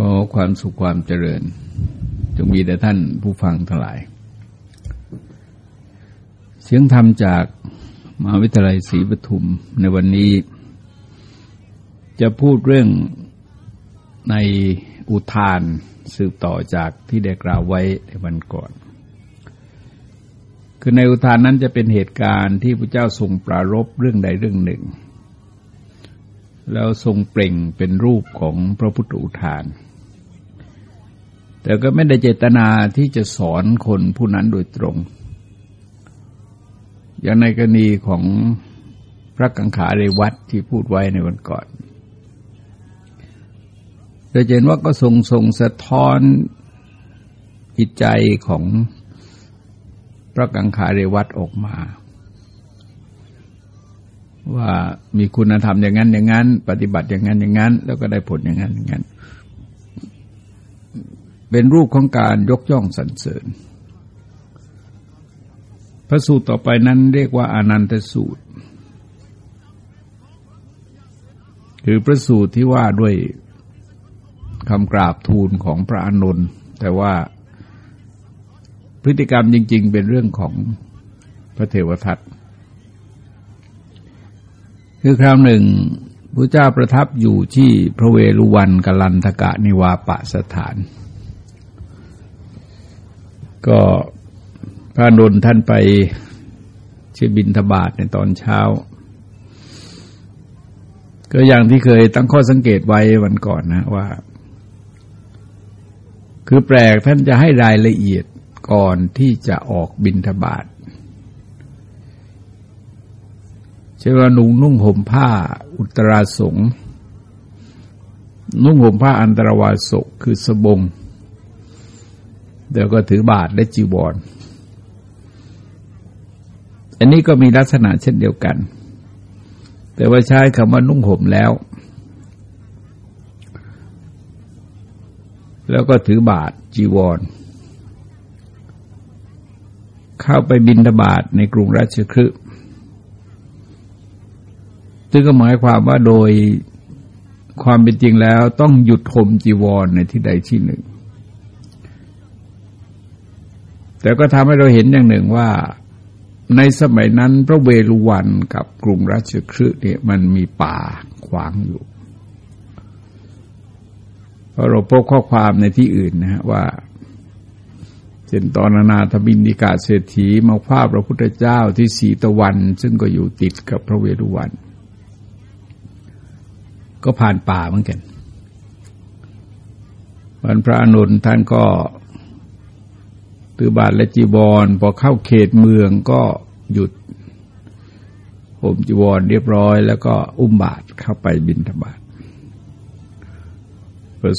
ขอความสุขความเจริญ จงมีแด่ท่านผู้ฟังทั้งหลาย เสียงธรรมจากมหาวิทยาลัยศรีปทุมในวันนี้ จะพูดเรื่องในอุทานสืบต่อจากที่ได้กล่าวไว้ในวันก่อน คือในอุทานนั้นจะเป็นเหตุการณ์ที่พระเจ้าทรงปรารบเรื่องใดเรื่องหนึ่งแล้วทรงเปล่งเป็นรูปของพระพุทธอุทาน แต่ก็ไม่ได้เจตนาที่จะสอนคนผู้นั้นโดยตรง อย่างในกรณีของพระกังขาเรวัตที่พูดไว้ในวันก่อนเราเห็นว่าก็ทรงทรงสะท้อนจิตใจของพระกังขาเรวัตออกมา ว่ามีคุณธรรมอย่างนั้นอย่างนั้น ปฏิบัติอย่างนั้นอย่างนั้น แล้วก็ได้ผลอย่างนั้นอย่างนั้น เป็นรูปของการยกย่องสรรเสริญ พระสูตรต่อไปนั้นเรียกว่าอานันตสูตร คือพระสูตรที่ว่าด้วยคำกราบทูลของพระอนุนแต่ว่าพฤติกรรมจริง ๆ เป็นเรื่องของพระเทวทัตคือคราวหนึ่งพระเจ้าประทับอยู่ที่พระเวรุวันกลันทกะนิวาปะสถาน ก็พระนนท่านไปเชบินทบาทในตอนเช้า ก็อย่างที่เคยตั้งข้อสังเกตไว้วันก่อนนะว่า คือแปลกท่านจะให้รายละเอียดก่อนที่จะออกบินทบาทใช่ว่านุ่งนุ่งห่มผ้าอุตราสงนุ่งห่มผ้าอันตรวาสกคือสบง เดี๋ยวก็ถือบาทและจีวรอันนี้ก็มีลักษณะเช่นเดียวกัน แต่ว่าใช้คำว่านุ่งห่มแล้ว แล้วก็ถือบาทจีวร เข้าไปบินทบาทในกรุงราชคฤห์ซึ่งก็หมายความว่าโดยความเป็นจริงแล้วต้องหยุดห่มจีวรในที่ใดที่หนึ่ง แต่ก็ทำให้เราเห็นอย่างหนึ่งว่าในสมัยนั้นพระเวรุวันกับกรุงราชคฤห์เนี่ยมันมีป่าขวางอยู่พราะเราพบข้อความในที่อื่นนะฮะว่าเช่นตอนนาธบินิกาเศรษฐีมาคว้าพระพุทธเจ้าที่สีตะวัน ซึ่งก็อยู่ติดกับพระเวรุวัน ก็ผ่านป่าเหมือนกันวันพระอนุนท่านก็ ตือบาทและจีบอลพอเข้าเขตเมืองก็หยุดผมจีวรเรียบร้อย แล้วก็อุ้มบาทเข้าไปบินธบาต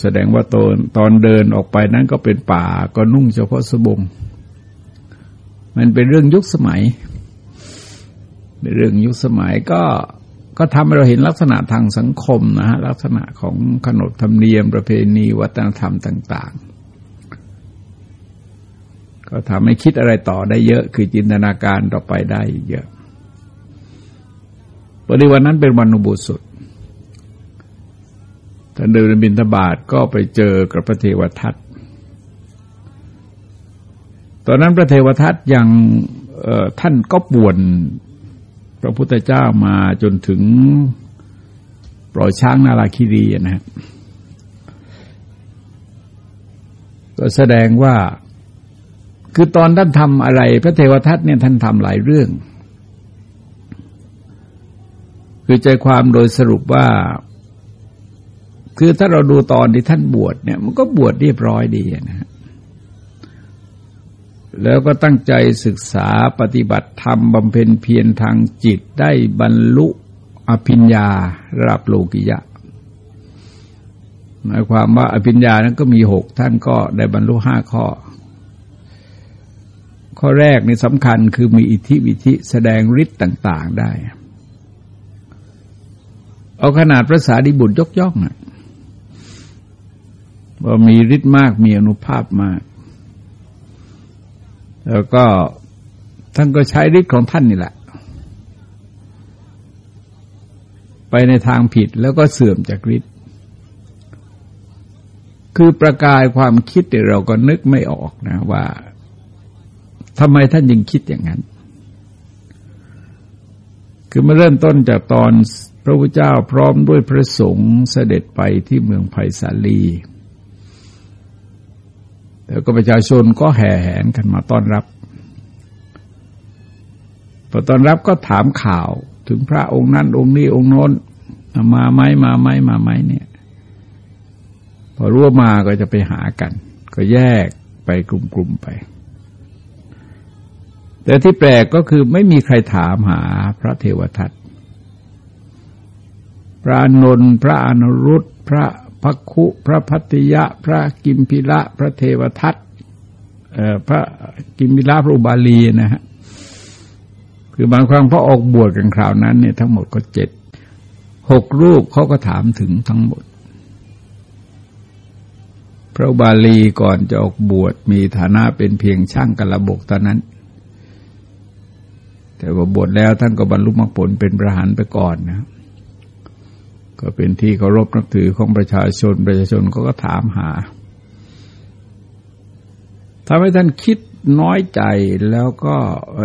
แสดงว่าตอนตอนเดินออกไปนั้นก็เป็นป่าก็นุ่งเฉพาะสบง มันเป็นเรื่องยุคสมัยเป็นเรื่องยุคสมัยก็ก็ทำให้เราเห็นลักษณะทางสังคมนะฮะลักษณะของขนบธรรมเนียมประเพณีวัฒนธรรมต่าง ๆ ก็ทำให้คิดอะไรต่อได้เยอะ คือจินตนาการต่อไปได้เยอะปฏิวันนั้นเป็นวันอุโบสถท่านเดินบินทบาทก็ไปเจอกับพระเทวทัตตอนนั้นพระเทวทัตยังท่านก็ป่วนพระพุทธเจ้ามาจนถึงปล่อยช้างนาราคิรีนะฮะก็แสดงว่า คือตอนท่านทำอะไร พระเทวทัตเนี่ยท่านทำหลายเรื่อง คือใจความโดยสรุปว่า คือถ้าเราดูตอนที่ท่านบวชเนี่ย มันก็บวชเรียบร้อยดีนะฮะแล้วก็ตั้งใจศึกษาปฏิบัติธรรมบำเพ็ญเพียรทางจิตได้บรรลุอภิญญาระดับโลกิยะหมายความว่าอภิญญานั้นก็มีหกท่านก็ได้บรรลุห้าข้อ ข้อแรกในสำคัญคือมีอิทธิวิธิแสดงฤทธิ์ต่าง ๆได้ เอาขนาดพระสารีบุตรยกย่องอะว่ามีฤทธิ์มากมีอนุภาพมาก แล้วก็ท่านก็ใช้ฤทธิ์ของท่านนี่แหละ ไปในทางผิดแล้วก็เสื่อมจากฤทธิ์คือประกายความคิดเดี๋ยวเราก็นึกไม่ออกนะว่า ทำไมท่านยังคิดอย่างนั้น คือมาเริ่มต้นจากตอนพระพุทธเจ้าพร้อมด้วยพระสงฆ์เสด็จไปที่เมืองไผ่สาลี แล้วก็ประชาชนก็แห่แหนกันมาต้อนรับพอต้อนรับก็ถามข่าวถึงพระองค์นั้น องค์นี้องค์โน้น มาไหมมาไหมมาไหมเนี่ย พอรู้ว่ามาก็จะไปหากัน ก็แยกไปกลุ่มๆไป แต่ที่แปลกก็คือไม่มีใครถามหาพระเทวทัตพระนนท์พระอนุรุตพระพักคุ พระพัติยะ พระกิมพิละ พระเทวทัตพระกิมพิละพระอุบาลีนะฮะคือบางครั้งพระออกบวชกันคราวนั้นเนี่ยทั้งหมดก็เจ็ดหกรูปเขาก็ถามถึงทั้งหมด พระบาลีก่อนจะออกบวชมีฐานะเป็นเพียงช่างกระบกตอนนั้น แต่ว่าบวชแล้วท่านก็บรรลุมรรคผลเป็นพระหันไปก่อนนะ ก็เป็นที่เคารพนับถือของประชาชน ประชาชนก็ก็ถามหาทำให้ท่านคิดน้อยใจแล้วก็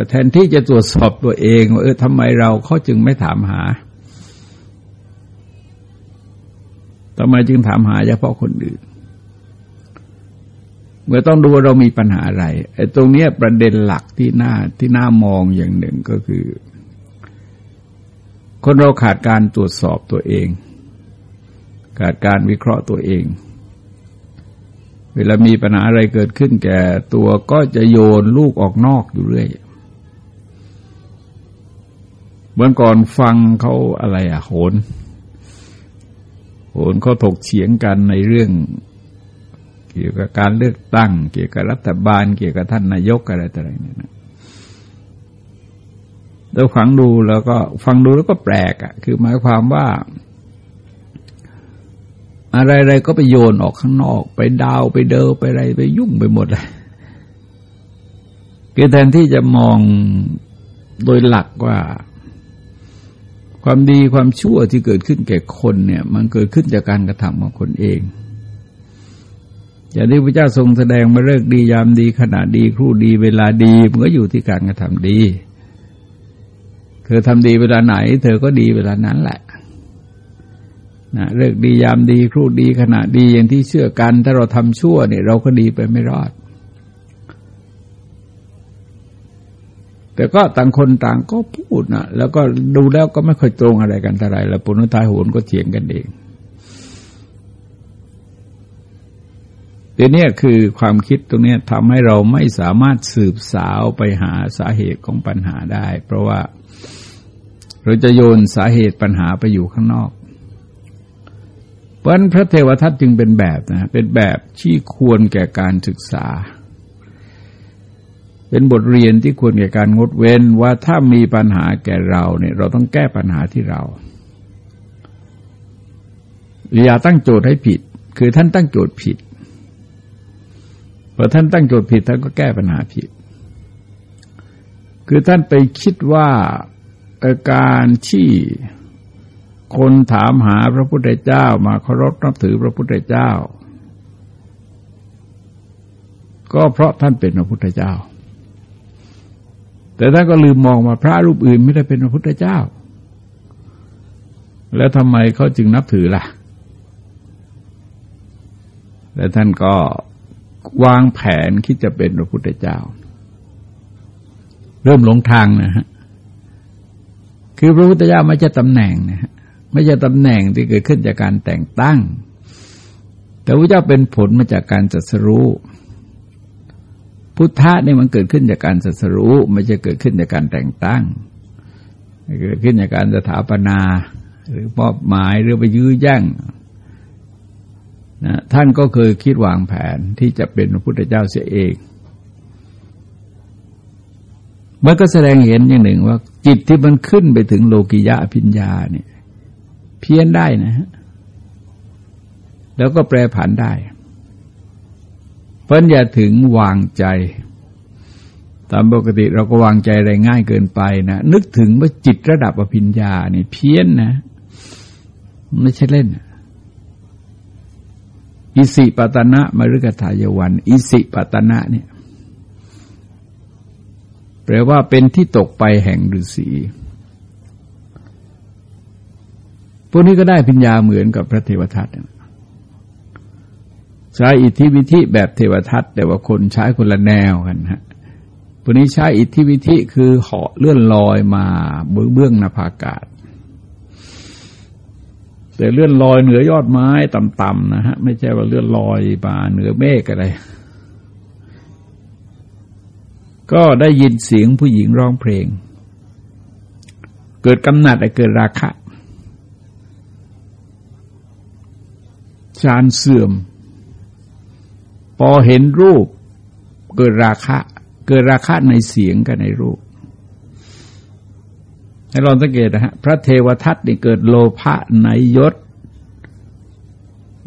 แทนที่จะตรวจสอบตัวเองว่าเออทำไมเราเขาจึงไม่ถามหาทำไมจึงถามหาเฉพาะคนอื่น เมื่อต้องดูว่าเรามีปัญหาอะไรไอ้ตรงนี้ประเด็นหลักที่น่าที่น่ามองอย่างหนึ่งก็คือ คนเราขาดการตรวจสอบตัวเอง ขาดการวิเคราะห์ตัวเอง เวลามีปัญหาอะไรเกิดขึ้นแก่ตัวก็จะโยนลูกออกนอกอยู่เรื่อยเมื่อก่อนฟังเขาอะไรอะโหนโหนเขาถกเฉียงกันในเรื่อง เกี่ยวกับการเลือกตั้ง เกี่ยวกับรัฐบาล เกี่ยวกับท่านนายกอะไรต่ออะไรเนี่ยนะเราฟังดูแล้วก็ฟังดูแล้วก็แปลกอะ่ะ คือหมายความว่า อะไรๆก็ไปโยนออกข้างนอก ไปดาวไปเดินไปอะไรไปยุ่งไปหมดเลยคือแทนที่จะมองโดยหลักว่า ความดีความชั่วที่เกิดขึ้นแก่คนเนี่ย มันเกิดขึ้นจากการกระทำของคนเอง อย่างที่พระเจ้าทรงแสดงมาเลิกดียามดีขณะดีครู่ดีเวลาดีมันก็อยู่ที่การกระทำดี เธอทำดีเวลาไหน เธอก็ดีเวลานั้นแหละนะเลิกดียามดีครู่ดีขณะดีอย่างที่เชื่อกัน ถ้าเราทำชั่วเนี่ยเราก็ดีไปไม่รอด แต่ก็ต่างคนต่างก็พูดนะแล้วก็ดูแล้วก็ไม่ค่อยตรงอะไรกันเท่าไรแล้วปุณณทายโหนก็เถียงกันเอง เดี๋ยวนี้คือความคิดตรงนี้ทำให้เราไม่สามารถสืบสาวไปหาสาเหตุของปัญหาได้ เพราะว่าเราจะโยนสาเหตุปัญหาไปอยู่ข้างนอก เพราะนั้นพระเทวทัตจึงเป็นแบบนะเป็นแบบที่ควรแก่การศึกษา เป็นบทเรียนที่ควรแก่การงดเว้นว่าถ้ามีปัญหาแก่เราเนี่ยเราต้องแก้ปัญหาที่เรา อย่าตั้งโจทย์ให้ผิด คือท่านตั้งโจทย์ผิด พอท่านตั้งโจทย์ผิดท่านก็แก้ปัญหาผิด คือท่านไปคิดว่าอาการที่คนถามหาพระพุทธเจ้ามาเคารพนับถือพระพุทธเจ้า ก็เพราะท่านเป็นพระพุทธเจ้า แต่ท่านก็ลืมมองมาพระรูปอื่นไม่ได้เป็นพระพุทธเจ้า แล้วทำไมเขาจึงนับถือล่ะ และท่านก็ วางแผนคิดจะเป็นพระพุทธเจ้า เริ่มหลงทางนะฮะคือพระพุทธเจ้าไม่ใช่ตำแหน่งนะฮะไม่ใช่ตำแหน่งที่เกิดขึ้นจากการแต่งตั้ง แต่พระเจ้าเป็นผลมาจากการจัดสรู้พุทธะนี่มันเกิดขึ้นจากการสัดสรู้ไม่ใช่เกิดขึ้นจากการแต่งตั้งเกิดขึ้นจากการสถาปนา หรือมอบหมายหรือไปยื้อแย่ง นะท่านก็เคยคิดวางแผนที่จะเป็นพระพุทธเจ้าเสียเองมันก็แสดงเห็นอย่างหนึ่งว่า จิตที่มันขึ้นไปถึงโลกิยะพิญญาเนี่ย เพี้ยนได้นะฮะแล้วก็แปรผันได้เพราะอย่าถึงวางใจ ตามปกติเราก็วางใจอะไรง่ายเกินไปนะนึกถึงว่าจิตระดับอภิญญาเนี่ยเพี้ยนนะ ไม่ใช่เล่นนะ อิสิปตนะมฤกทายวัน อิสิปตนะเนี่ย แปลว่าเป็นที่ตกไปแห่งฤาษีพวกนี้ก็ได้ปัญญาเหมือนกับพระเทวทัตใช้อิทธิวิธิแบบเทวทัตแต่ว่าคนใช้คนละแนวกันฮะพวกนี้ใช้อิทธิวิธิคือเหาะเลื่อนลอยมาเบื้องนภาอากาศ แต่เลื่อนลอยเหนือยอดไม้ต่ำๆนะฮะไม่ใช่ว่าเลื่อนลอยมาเหนือเมฆอะไร ก็ได้ยินเสียงผู้หญิงร้องเพลง เกิดกำหนัดเกิดราคะฌานเสื่อม พอเห็นรูปเกิดราคะ เกิดราคะในเสียงกับในรูป ให้ลองสังเกตนะฮะพระเทวทัตนี่เกิดโลภะในยศ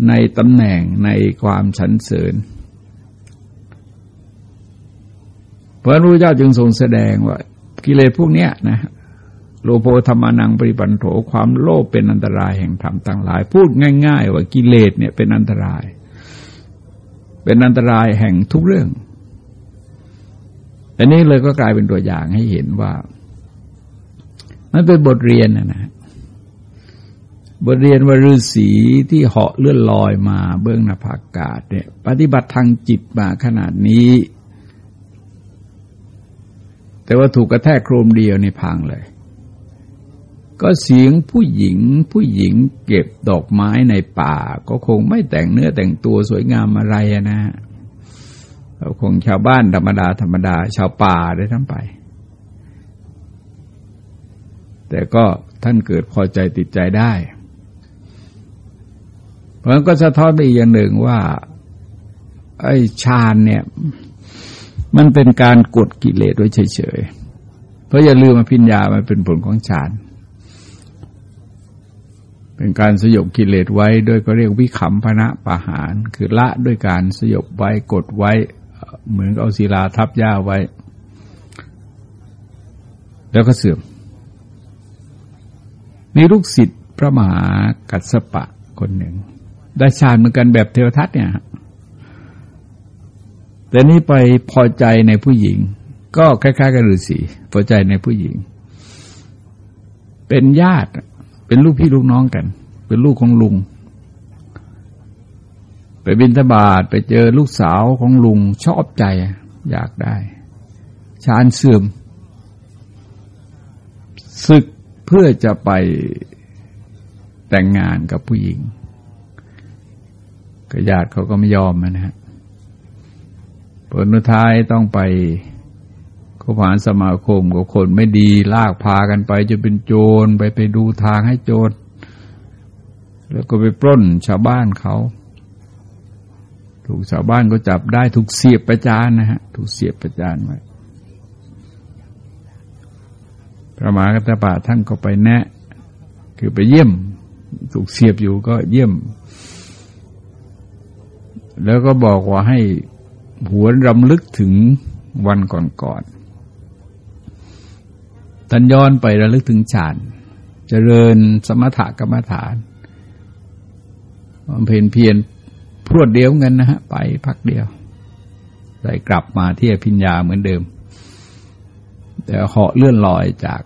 ในตำแหน่งในความฉันเสริญพระรู้เจ้าจึงทรงแสดงว่า กิเลสพวกเนี้ยนะโลโภธรรมานังปริปันโถความโลภเป็นอันตรายแห่งธรรมต่างหลาย พูดง่าย ๆ ว่ากิเลสเนี่ยเป็นอันตราย เป็นอันตรายแห่งทุกเรื่องอันนี้เลยก็กลายเป็นตัวอย่างให้เห็นว่า มันเป็นบทเรียนนะนะบทเรียนว่าฤาษีที่เหาะเลื่อนลอยมาเบื้องนภาอากาศเนี่ยปฏิบัติทางจิตมาขนาดนี้ แต่ว่าถูกกระแทกโครมเดียวในพังเลย ก็เสียงผู้หญิงผู้หญิงเก็บดอกไม้ในป่า ก็คงไม่แต่งเนื้อแต่งตัวสวยงามอะไรนะเราคงชาวบ้านธรรมดาธรรมดา ชาวป่าได้ทั้งไป แต่ก็ท่านเกิดพอใจติดใจได้ เพราะนั้นก็สะท้อนไปอีกอย่างหนึ่งว่า ไอ้ฌานเนี่ย มันเป็นการกดกิเลสไว้เฉยๆ เพราะอย่าลืมมาพิญญามันเป็นผลของฌาน เป็นการสยบกิเลสไว้ด้วยก็เรียกวิขำพนะปะหาร คือละด้วยการสยบไว้กดไว้เหมือนเอาศิลาทับย่าไว้ แล้วก็เสื่อม มีลูกศิษย์พระมหากัสปะคนหนึ่ง ได้ฌานเหมือนกันแบบเทวทัตเนี่ยแต่นี้ไปพอใจในผู้หญิง ก็คล้ายๆกับฤาษีพอใจในผู้หญิง เป็นญาติเป็นลูกพี่ลูกน้องกัน เป็นลูกของลุง ไปบินทบาทไปเจอลูกสาวของลุงชอบใจอยากได้ชานเสื่อมศึก เพื่อจะไปแต่งงานกับผู้หญิงก็ญาติเขาก็ไม่ยอมนะฮะผลท้ายต้องไปก็ผ่านสมาคมกับคนไม่ดีลากพากันไปจะเป็นโจรไปไปดูทางให้โจร แล้วก็ไปปล้นชาวบ้านเขา ถูกชาวบ้านก็จับได้ถูกเสียบประจานนะฮะ ถูกเสียบประจานไว้ พระมหากัตปะท่านก็ไปแนะ คือไปเยี่ยม ถูกเสียบอยู่ก็เยี่ยม แล้วก็บอกว่าให้หวนรำลึกถึงวันก่อนท่านย้อนไประลึกถึงฌานเจริญสมถกรรมฐานบำเพ็ญเพียรพรวดเดียวกันนะฮะ ไปพักเดียวได้กลับมาที่อภิญญาเหมือนเดิม แต่เหาะเลื่อนลอยจาก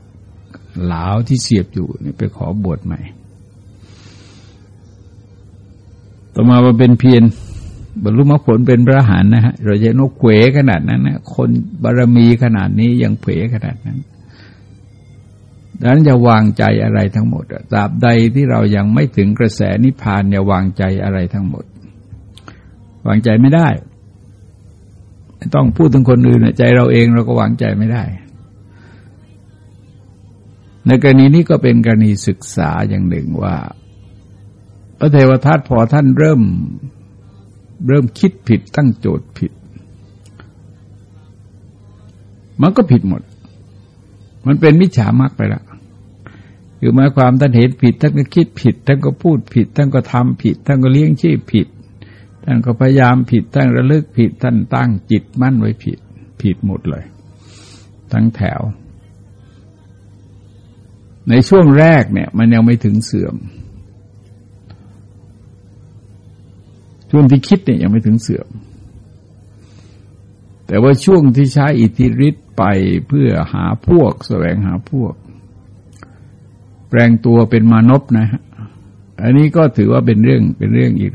หลาวที่เสียบอยู่นี่ไปขอบวชใหม่ ต่อมามาเป็นเพียรบรรลุมรรคผลเป็นพระหานนะฮะเราจะนกเขวขนาดนั้นนะคนบารมีขนาดนี้ยังเขวขนาดนั้นดังนั้นอย่าวางใจอะไรทั้งหมดตราบใดที่เรายังไม่ถึงกระแสนิพพานอย่าวางใจอะไรทั้งหมด วางใจไม่ได้ ต้องพูดถึงคนอื่นใจเราเองเราก็วางใจไม่ได้ ในกรณีนี้ก็เป็นกรณีศึกษาอย่างหนึ่งว่า พระเทวทัตพอท่านเริ่มเริ่มคิดผิดตั้งโจทย์ผิด มันก็ผิดหมด มันเป็นมิจฉามากไปแล้วคือหมายความท่านเห็นผิดท่านก็คิดผิดท่านก็พูดผิดท่านก็ทำผิดท่านก็เลี้ยงชีพผิดท่านก็พยายามผิดท่านระลึกผิดท่านตั้งจิตมั่นไว้ผิด ผิดหมดเลย ทั้งแถว ในช่วงแรกเนี่ย มันยังไม่ถึงเสื่อม ช่วงที่คิดเนี่ยยังไม่ถึงเสื่อม แต่ว่าช่วงที่ใช้อิทธิฤทธิ์ไปเพื่อหาพวกแสวงหาพวก แปลงตัวเป็นมานพนะฮะอันนี้ก็ถือว่าเป็นเรื่องเป็นเรื่องอีก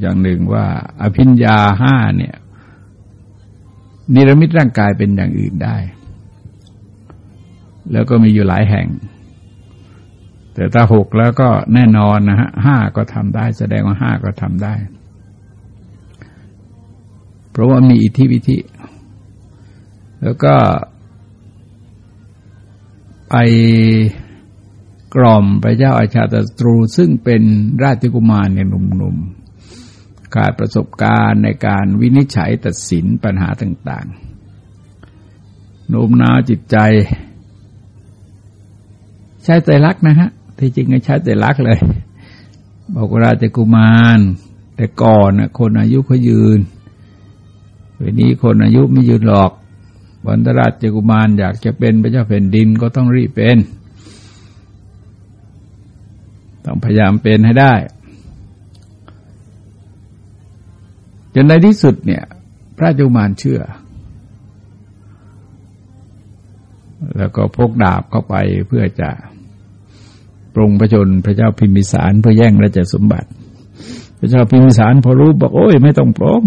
อย่างหนึ่งว่า อภิญญาห้าเนี่ย นิรมิตร่างกายเป็นอย่างอื่นได้ แล้วก็มีอยู่หลายแห่ง แต่ถ้าหกแล้วก็แน่นอนนะฮะห้าก็ทำได้ แสดงว่าห้าก็ทำได้ เพราะว่ามีอิทธิวิธิแล้วก็ไปกล่อมพระเจ้าอาชาตตรูซึ่งเป็นราชกุมารในหนุ่มๆขาดประสบการณ์ในการวินิจฉัยตัดสินปัญหาต่างๆโน้มน้าวจิตใจ ใช้ใจรักนะฮะ ที่จริงก็ใช้ใจรักเลย บอกราชกุมาร แต่ก่อนนะคนอายุเขายืนวันนี้คนอายุไม่ยืนหรอกบรรดราชกุมารอยากจะเป็นพระเจ้าแผ่นดินก็ต้องรีบเป็น ต้องพยายามเป็นให้ได้จนในที่สุดเนี่ย พระจุมานเชื่อ แล้วก็พกดาบเข้าไปเพื่อจะ ปรงพระชนพระเจ้าพิมพิสารเพื่อแย่งราชสมบัติ พระเจ้าพิมพิสารพอรู้บอกโอ้ยไม่ต้องปรง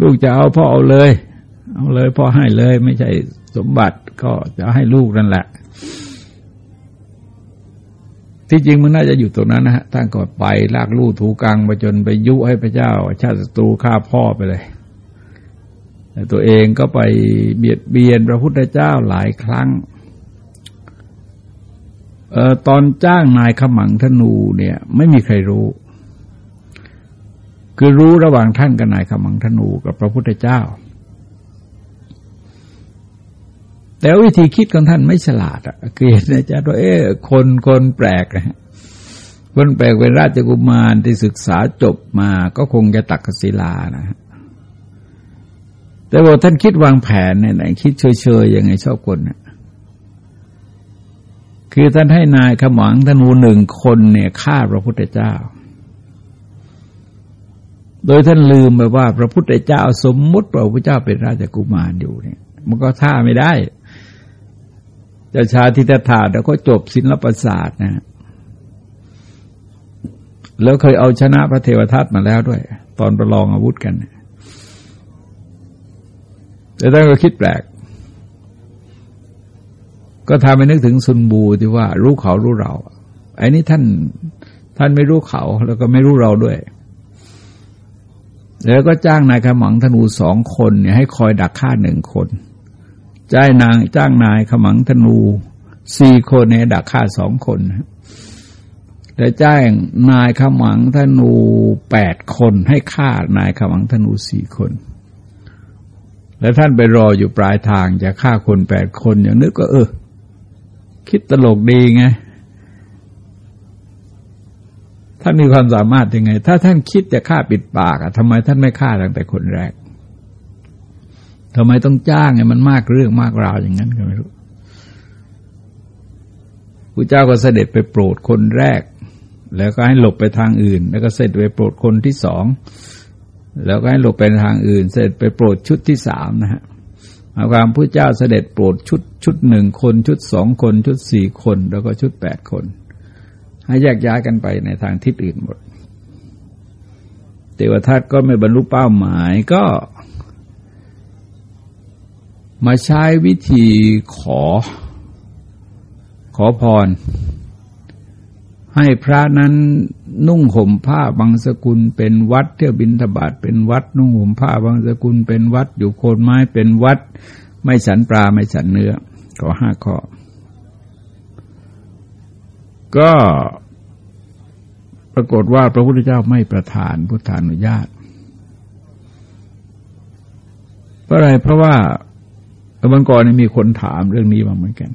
ลูกจะเอาพ่อเอาเลย เอาเลยพ่อให้เลย ไม่ใช่สมบัติก็จะให้ลูกนั่นแหละ ที่จริงมันน่าจะอยู่ตรงนั้นนะฮะตั้งก่อนไปลากลู่ถูกังไปจนไปยุให้พระเจ้า ชาติศัตรูฆ่าพ่อไปเลยแต่ตัวเองก็ไปเบียดเบียนพระพุทธเจ้าหลายครั้ง ออตอนจ้างนายขมังธนูเนี่ย ไม่มีใครรู้ คือรู้ระหว่างท่านกับนายขมังธนูกับพระพุทธเจ้า แต่วิธีคิดของท่านไม่ฉลาดอะคือเห็นอาจารย์ว่าเอ๊ะคนคนแปลกนะคนแปลกเป็นราชกุมารที่ศึกษาจบมาก็คงจะตักกศิลานะแต่ว่าท่านคิดวางแผนเนี่ยไหนคิดเฉยๆยังไงชอบคนเนี่ย คือท่านให้นายขมังธนูหนึ่งคนเนี่ยฆ่าพระพุทธเจ้า โดยท่านลืมไปว่า พระพุทธเจ้าสมมุติพระพุทธเจ้าเป็นราชกุมารอยู่เนี่ย มันก็ท่าไม่ได้จะชาทิตถาแล้วก็จบศิลปศาสตร์นะ แล้วเคยเอาชนะพระเทวทัตมาแล้วด้วย ตอนประลองอาวุธกัน แต่ท่านก็คิดแปลก ก็ทำให้นึกถึงซุนบูที่ว่ารู้เขารู้เราไอ้นี้ท่านท่านไม่รู้เขาแล้วก็ไม่รู้เราด้วย แล้วก็จ้างนายขมังธนูสองคนเนี่ยให้คอยดักฆ่าหนึ่งคนจ้างนางจ้างนายขมังธนูสี่คนในดักฆ่าสองคนแต่จ้างนายขมังธนูแปดคนให้ฆ่านายขมังธนูสี่คน แล้วท่านไปรออยู่ปลายทางจะฆ่าคนแปดคนอย่างนึกก็เออ คิดตลกดีไงท่านมีความสามารถยังไง ถ้าท่านคิดจะฆ่าปิดปากอะทำไมท่านไม่ฆ่าตั้งแต่คนแรกทำไมต้องจ้างไงมันมากเรื่องมากราวอย่างนั้นก็ไม่รู้พระเจ้าก็เสด็จไปโปรดคนแรก แล้วก็ให้หลบไปทางอื่น แล้วก็เสด็จไปโปรดคนที่สอง แล้วก็ให้หลบไปทางอื่น เสด็จไปโปรดชุดที่สามนะฮะ เอาความพระเจ้าเสด็จโปรดชุดชุดหนึ่งคนชุดสองคน ชุดสี่คน แล้วก็ชุดแปดคน ให้แยกย้ายกันไปในทางทิศอื่นหมดเทวทัตก็ไม่บรรลุเป้าหมายก็ มาใช้วิธีขอ ขอพร ให้พระนั้นนุ่งห่มผ้าบางสกุล เป็นวัดเที่ยวบินทบาทเป็นวัด นุ่งห่มผ้าบางสกุล เป็นวัดอยู่โคนไม้เป็นวัด ไม่ฉันปลาไม่ฉันเนื้อขอห้าข้อ ก็ปรากฏว่าพระพุทธเจ้าไม่ประทานพุทธานุญาตเพราะอะไรเพราะว่าแล้ววันก่อนมีคนถามเรื่องนี้มาเหมือนกัน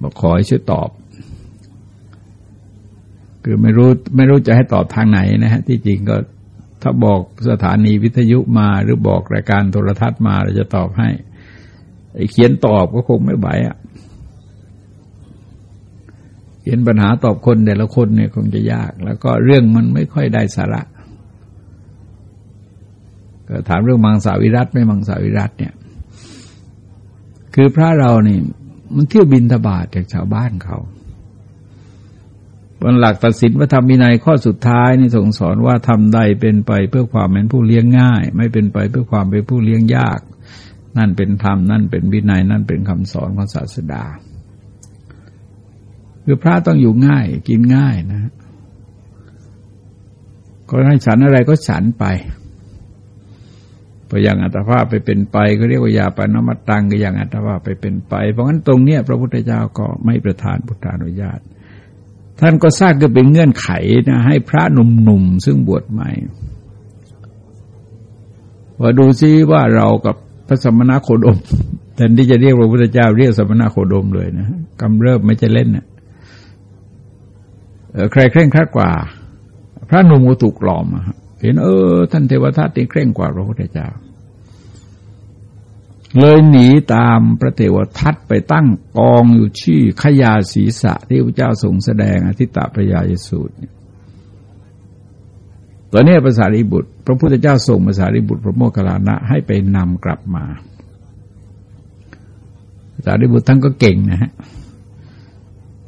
บอกขอให้ช่วยตอบ คือไม่รู้ไม่รู้จะให้ตอบทางไหนนะฮะที่จริงก็ถ้าบอกสถานีวิทยุมาหรือบอกรายการโทรทัศน์มาเราจะตอบให้เขียนตอบก็คงไม่ไหวอะเห็นปัญหาตอบคนแต่ละคนเนี่ยคงจะยาก แล้วก็เรื่องมันไม่ค่อยได้สาระก็ถามเรื่องมังสาวิรัตไม่มังสาวิรัตเนี่ย คือพระเรานี่มันเที่ยวบินทบาทจากชาวบ้านเขา บนหลักตัดสินว่าทำมีในข้อสุดท้ายนี่ทรงสอนว่าทำใดเป็นไปเพื่อความเป็นผู้เลี้ยงง่าย ไม่เป็นไปเพื่อความเป็นผู้เลี้ยงยาก นั่นเป็นธรรมนั่นเป็นวินัยนั่นเป็นคำสอนของศาสดา คือพระต้องอยู่ง่ายกินง่ายนะก็ให้ฉันอะไรก็ฉันไปพออย่างอัตภาพไปเป็นไปก็เรียกว่ายาปนมัตตังก็อย่างอัตภาพไปเป็นไป เพราะงั้นตรงเนี้ยพระพุทธเจ้าก็ไม่ประทานพุทธานุญาต ท่านก็สร้างก็เป็นเงื่อนไขนะให้พระหนุ่มๆซึ่งบวชใหม่ว่าดูซิว่าเรากับพระสมณโคดมแทนที่จะเรียกพระพุทธเจ้าเรียกสมณโคดมเลยนะกำเริบไม่จะเล่นนะใครเคร่งครัดกว่า พระหนุ่มก็ถูกหลอมเห็นเออท่านเทวทัตนี่เคร่งกว่าพระพุทธเจ้า เลยหนีตามพระเทวทัตไปตั้งกองอยู่ที่ขยาศีสะที่พระเจ้าทรงแสดงอธิตาพระยายสูตรตอนนี้ภาษาริบุตร พระพุทธเจ้าส่งภาษาริบุตร พระโมคคัลลานะให้ไปนำกลับมาภาษาริบุตรท่านก็เก่งนะฮะ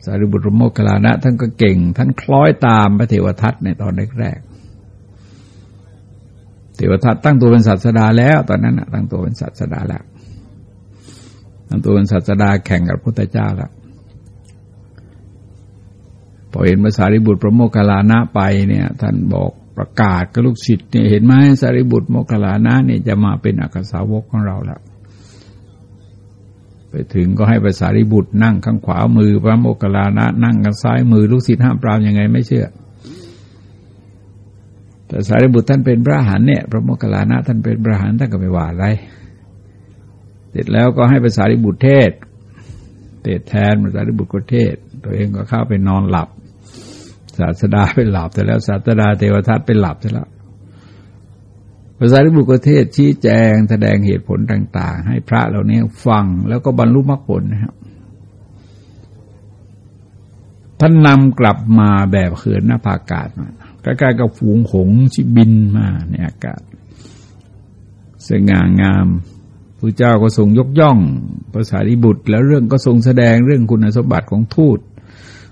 สารีบุตรโมคคลานะ ท่านก็เก่ง ท่านคล้อยตามพระเทวทัตในตอนแรกๆเทวทัตตั้งตัวเป็นศาสดาแล้ว ตอนนั้นตั้งตัวเป็นศาสดาแล้ว ตั้งตัวเป็นศาสดาแข่งกับพระพุทธเจ้าล้วพอเห็นพระสารีบุตรพระโมคคัลลานะไปเนี่ย ท่านบอกประกาศกับลูกศิษย์เนี่ยเห็นไหมสารีบุตรโมคคัลลานะเนี่ยจะมาเป็นอักษาวกของเราล้วไปถึงก็ให้ภาษาริบุตรนั่งข้างขวามือ พระโมคคัลลานะ นั่งข้างซ้ายมือลูกศิษย์ห้ามปรามยังไงไม่เชื่อแต่สารีบุตรท่านเป็นพระหันเนี่ย พระโมคคัลลานะท่านเป็นพระหันท่านก็ไม่ว่าอะไร เสร็จแล้วก็ให้ภาษาริบุตรเทศเทศแทนภาษาริบุตรก็เทศ ตัวเองก็เข้าไปนอนหลับ ศาสดาไปหลับแต่แล้วศาสดาเทวทัตไปหลับแต่แล้วภาษาริบุตรเทศชี้แจงแสดงเหตุผลต่าง ๆ ให้พระเหล่านี้ฟังแล้วก็บรรลุมรรคผลนะครับท่านนำกลับมาแบบเขือนหน้าภาอากาศมาใกล้ๆกับฝูงหงที่บินมาในอากาศสง่างาม พระเจ้าก็ทรงยกย่องภาษาริบุตร แล้วเรื่องก็ทรงแสดงเรื่องคุณสมบัติของทูต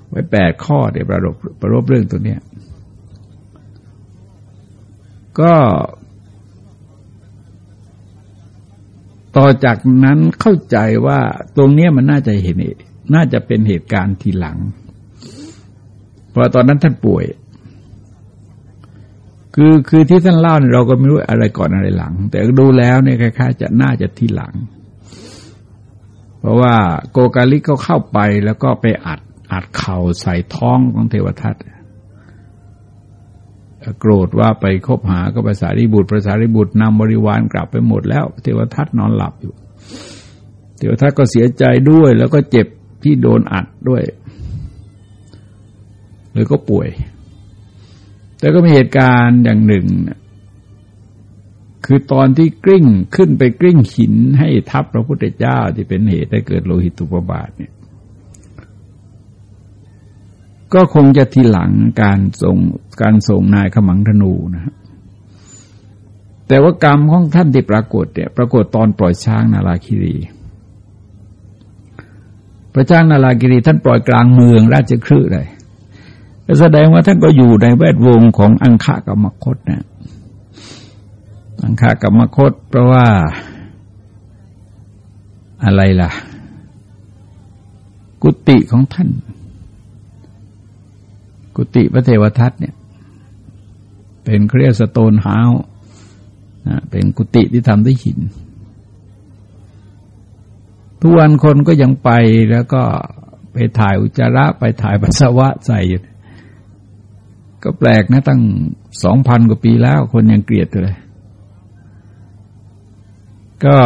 ไว้แปดข้อเดี๋ยวประรบประรบเรื่องตัวเนี้ยก็ต่อจากนั้นเข้าใจว่าตรงนี้มันน่าจะเห็นน่าจะเป็นเหตุการณ์ทีหลัง เพราะตอนนั้นท่านป่วย คือคือที่ท่านเล่าเนี่ยเราก็ไม่รู้อะไรก่อนอะไรหลัง แต่ดูแล้วเนี่ยคล้ายๆจะน่าจะที่หลัง เพราะว่าโกกาลิกเขาเข้าไปแล้วก็ไปอัดอัดเข่าใส่ท้องของเทวทัตโกรธว่าไปคบหาก็ภาษาริบุตรภาษาริบุตรนำบริวารกลับไปหมดแล้ว เทวทัตนอนหลับอยู่ เทวทัตก็เสียใจด้วย แล้วก็เจ็บที่โดนอัดด้วยเลยก็ป่วย แต่ก็มีเหตุการณ์อย่างหนึ่ง คือตอนที่กลิ้งขึ้นไปกลิ้งหินให้ทับพระพุทธเจ้าที่เป็นเหตุให้เกิดโลหิตตุปบาทเนี่ยก็คงจะทีหลังการส่งการส่งนายขมังธนูนะฮะแต่ว่ากรรมของท่านที่ปรากฏเนี่ย ปรากฏตอนปล่อยช้างนาลาคิรี พระช้างนาลาคิรีท่านปล่อยกลางเมืองราชครืเลย แสดงว่าท่านก็อยู่ในแวดวงของอังคากรรมคตนะอังคากรรมคต เพราะว่าอะไรล่ะ กุฏิของท่าน กุฏิพระเทวทัตเนี่ย เป็นเครียสโตนฮาวนะเป็นกุฏิที่ทำด้วยหิน ทุกวันคนก็ยังไปแล้วก็ไปถ่ายอุจจาระ ไปถ่ายปัสสาวะใส่อยู่ ก็แปลกนะตั้งสองพันกว่าปีแล้ว คนยังเกลียดเลย ก็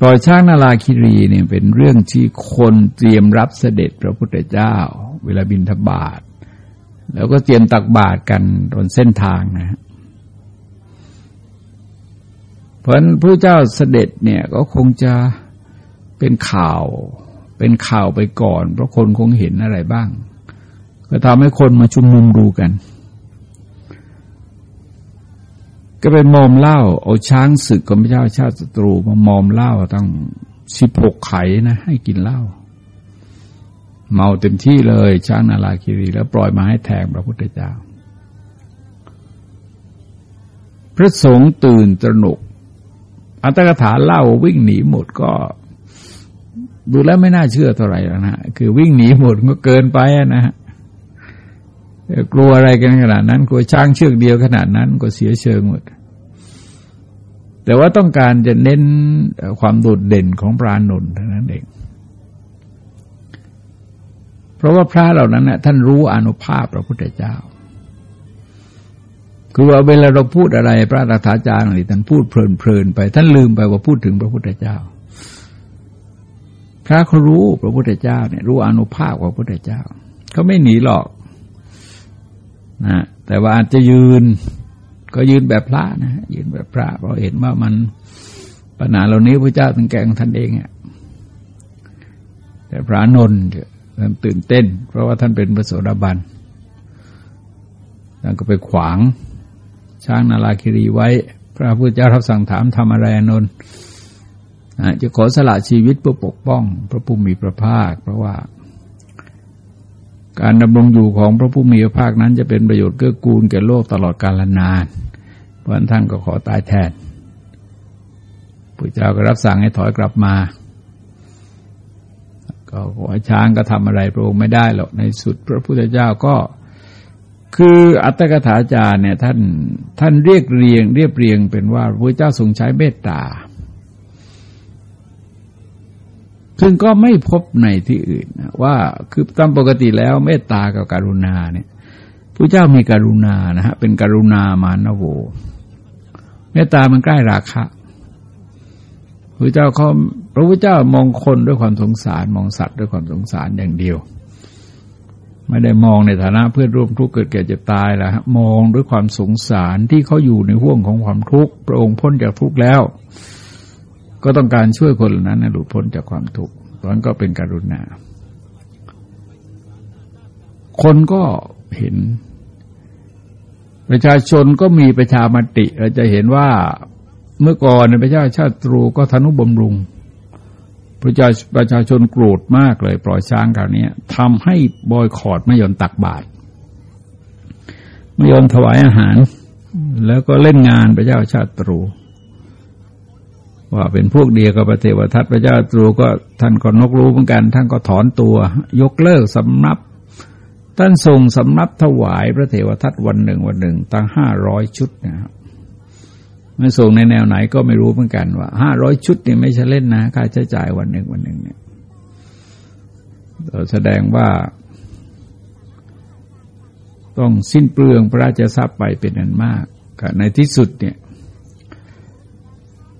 ปล่อยช้างนาลาคิรีเนี่ยเป็นเรื่องที่คนเตรียมรับเสด็จพระพุทธเจ้า เวลาบินทบาท แล้วก็เตรียมตักบาตรกันบนเส้นทางนะเพราะพระเจ้าเสด็จเนี่ยก็คงจะเป็นข่าว เป็นข่าวไปก่อน เพราะคนคงเห็นอะไรบ้าง ก็ทำให้คนมาชุมนุมดูกัน ก็เป็นมอมเหล้าเอาช้างศึกกับพระเจ้าชาติศัตรูมามอมเหล้าตั้งสิบหกไข่นะให้กินเหล้าเมาเต็มที่เลยช้างนาลาคิรี แล้วปล่อยมาให้แทงพระพุทธเจ้า พระสงฆ์ตื่นตระหนก อัตถกถาเล่าวิ่งหนีหมดก็ ดูแล้วไม่น่าเชื่อเท่าไหร่แล้วนะคือวิ่งหนีหมดก็เกินไปนะฮะ กลัวอะไรกันขนาดนั้น กลัวช้างเชือกเดียวขนาดนั้นก็เสียเชิงหมด แต่ว่าต้องการจะเน้นความโดดเด่นของปราณนนท์เท่านั้นเอง เพราะว่าพระเหล่านั้นนะท่านรู้อนุภาพพระพุทธเจ้า คือว่าเวลาเราพูดอะไร พระราชาจารย์อะไรท่านพูดเพลินๆไป ท่านลืมไปว่าพูดถึงพระพุทธเจ้า พระเขารู้พระพุทธเจ้าเนี่ยรู้อนุภาพของพระพุทธเจ้าเขาไม่หนีหรอก นะแต่ว่าอาจจะยืน ก็ยืนแบบพระนะยืนแบบพระเพราะเห็นว่ามันปัญหาเหล่านี้พระเจ้าตั้งแกงท่านเองอะแต่พระนนท์ท่านตื่นเต้น เพราะว่าท่านเป็นพระโสดาบันท่านก็ไปขวางช้างนาลาคิรีไว้ พระพุทธเจ้ารับสั่งถามทำอะไรนนท์จะขอสละชีวิตเพื่อปกป้อง พระผู้มีพระภาค เพราะว่า การดำรงอยู่ของพระผู้มีพระภาคนั้นจะเป็นประโยชน์เกื้อกูลแก่โลกตลอดกาลนานเพราะท่านก็ขอตายแทนพระเจ้าก็รับสั่งให้ถอยกลับมา ก็หัวช้างก็ทำอะไรพระองค์ไม่ได้หรอกในสุดพระพุทธเจ้าก็คืออัตถกถาจารย์เนี่ยท่านท่านเรียกเรียง เรียบเรียงเป็นว่าพระเจ้าทรงใช้เมตตา ซึ่งก็ไม่พบในที่อื่นนะว่าคือตามปกติแล้วเมตตากับการุณาเนี่ยพระเจ้ามีการุณานะฮะเป็นการุณามานโว เมตตามันใกล้ราคะพระเจ้าเขาพระพุทธเจ้ามองคนด้วยความสงสารมองสัตว์ด้วยความสงสารอย่างเดียว ไม่ได้มองในฐานะเพื่อนร่วมทุกข์เกิดแก่เจ็บตายแล้วมองด้วยความสงสารที่เขาอยู่ในห่วงของความทุกข์พระองค์พ้นจากทุกข์แล้ว ก็ต้องการช่วยคนเหล่านั้นหลุดพ้นจากความทุกข์ตอนก็เป็นการุณา คนก็เห็น ประชาชนก็มีประชามติเราจะเห็นว่าเมื่อก่อนในพระเจ้าชาติตรูก็ธนุบำรุงพระเจ้าประชาชนโกรธมากเลยปล่อยช้างคราวนี้ทำให้บอยคอรดไม่ยอมตักบาตรไม่ยอมถวายอาหาร แล้วก็เล่นงานพระเจ้าชาติตรู ว่าเป็นพวกเดียวกับพระเทวทัตพระเจ้าตรูก็ท่านก็นกรู้เหมือนกัน ท่านก็ถอนตัวยกเลิกสำนับท่านส่งสำนับถวายพระเทวทัตวันหนึ่งวันหนึ่งตั้งห้าร้อยชุดนะครับมันส่งในแนวไหนก็ไม่รู้เหมือนกันว่าห้าร้อยชุดเนี่ยไม่ใช่เล่นนะค่าใช้จ่ายวันหนึ่งวันหนึ่งเนี่ยแสดงว่า ต้องสิ้นเปลืองพระราชทรัพย์ไปเป็นอันมากในที่สุดเนี่ย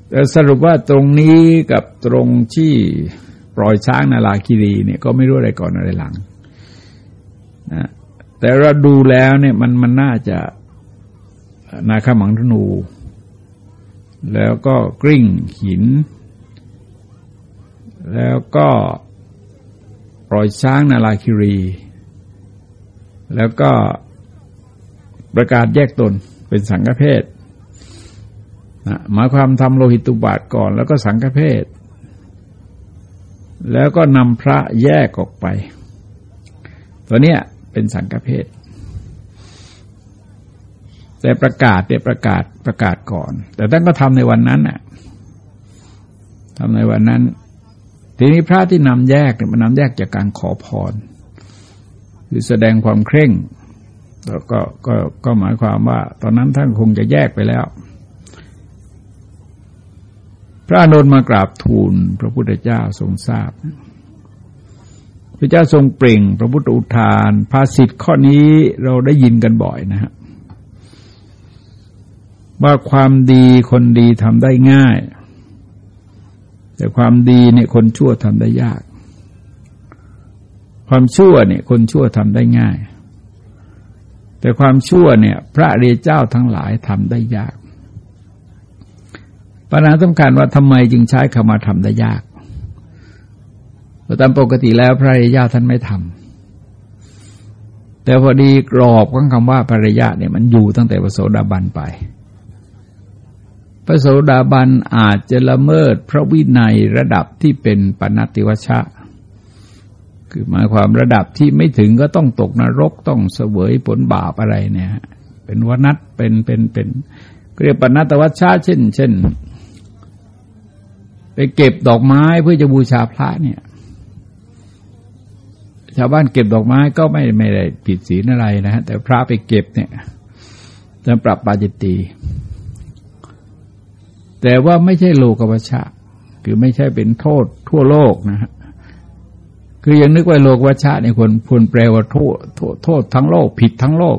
แต่สรุปว่าตรงนี้กับตรงที่ปล่อยช้างนาลาคิรีเนี่ยก็ไม่รู้อะไรก่อนอะไรหลังนะแต่เราดูแล้วเนี่ยมันมันน่าจะนาคามังธนู แล้วก็กริ่งหิน แล้วก็ปล่อยช้างนาลาคิรี แล้วก็ประกาศแยกตนเป็นสังฆเพศ นะหมายความทำโลหิตุบาทก่อน แล้วก็สังฆเพศ แล้วก็นำพระแยกออกไป ตัวเนี้ยเป็นสังฆเพศ แต่ประกาศเนี่ยประกาศประกาศก่อน แต่ท่านก็ทำในวันนั้นน่ะทำในวันนั้น ทีนี้พระที่นำแยกเนี่ยมันนำแยกจากการขอพร คือแสดงความเคร่งแล้วก็ก็ก็หมายความว่า ตอนนั้นท่านคงจะแยกไปแล้ว พระอนุนมากราบทูลพระพุทธเจ้าทรงทราบ พระเจ้าทรงเปล่ง พระพุทธอุทาน ภาษิตข้อนี้เราได้ยินกันบ่อยนะฮะว่าความดีคนดีทำได้ง่าย แต่ความดีเนี่ยคนชั่วทำได้ยาก ความชั่วเนี่ยคนชั่วทำได้ง่าย แต่ความชั่วเนี่ย พระเรียเจ้าทั้งหลายทำได้ยาก ปัญหาสำคัญว่าทำไมจึงใช้คำว่าทำได้ยากตามปกติแล้วพระริยาท่านไม่ทำแต่พอดีกรอบของคำว่าภริยะเนี่ยมันอยู่ตั้งแต่พระโสดาบันไป พระโสดาบันอาจจะละเมิดพระวินัยระดับที่เป็นปณติวชะคือหมายความระดับที่ไม่ถึงก็ต้องตกนรกต้องเสวยผลบาปอะไรเนี่ย เป็นวนัตเป็นเป็นเป็นเรียกปณตวัชชะเช่น เช่น ไปเก็บดอกไม้เพื่อจะบูชาพระเนี่ย ชาวบ้านเก็บดอกไม้ก็ไม่ไม่ได้ผิดศีลอะไรนะฮะแต่พระไปเก็บเนี่ยจะปรับปาจิตตีแต่ว่าไม่ใช่โลกวัชชะ คือไม่ใช่เป็นโทษทั่วโลกนะฮะคือยังนึกว่าโลกวัชชะเนี่ยควรควรแปลว่าโทษโทษทั้งโลก ผิดทั้งโลก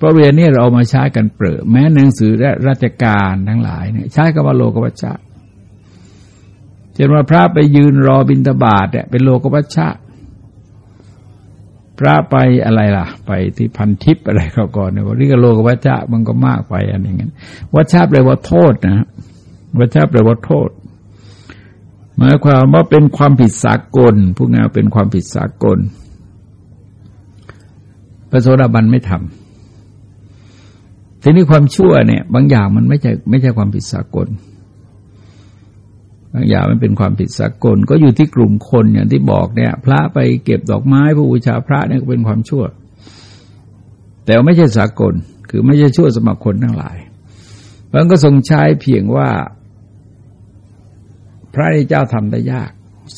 เพราะเวลานี้เรามาใช้กันเปรอะแม้หนังสือและราชการทั้งหลายเนี่ยใช้คำว่าโลกวัชชะเช่นว่าพระไปยืนรอบิณฑบาตเนี่ยเป็นโลกวัชชะพระไปอะไรล่ะ ไปที่พันทิพย์อะไรเขาก่อนเนี่ยว่านี่ก็โลกวัชชะมันก็มากไปอันอย่างนั้นวัชชะแปลว่าโทษนะวัชชะแปลว่าโทษหมายความว่าเป็นความผิดสากลผู้งานเป็นความผิดสากลพระโสดาบันไม่ทำ ทีนี้ความชั่วเนี่ย บางอย่างมันไม่ใช่ไม่ใช่ความผิดสากล บางอย่างมันเป็นความผิดสากล ก็อยู่ที่กลุ่มคนอย่างที่บอกเนี่ย พระไปเก็บดอกไม้พระบูชาพระเนี่ยก็เป็นความชั่ว แต่ไม่ใช่สากล คือไม่ใช่ชั่วสมัครคนทั้งหลายมันก็ทรงใช้เพียงว่า พระเจ้าทำได้ยาก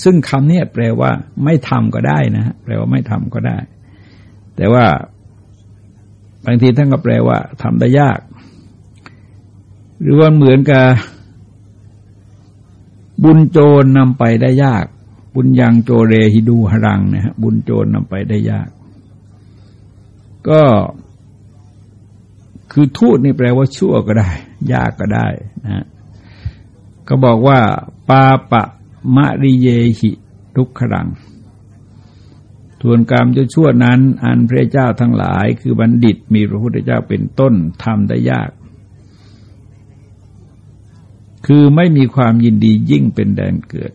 ซึ่งคำนี้แปลว่า ไม่ทำก็ได้นะฮะแปลว่าไม่ทำก็ได้ แต่ว่า บางทีท่านก็แปลว่าทำได้ยาก หรือว่าเหมือนกับบุญโจรนำไปได้ยาก บุญยังโจเรฮิดูหรังนะฮะบุญโจรนำไปได้ยาก ก็คือทูตนี่แปลว่าชั่วก็ได้ ยากก็ได้นะก็บอกว่า ปาปะมะริเยหิทุกขรัง ทวนกรรมจะชั่วนั้น อันพระเจ้าทั้งหลาย คือบัณฑิตมีพระพุทธเจ้าเป็นต้นทำได้ยาก คือไม่มีความยินดียิ่งเป็นแดนเกิด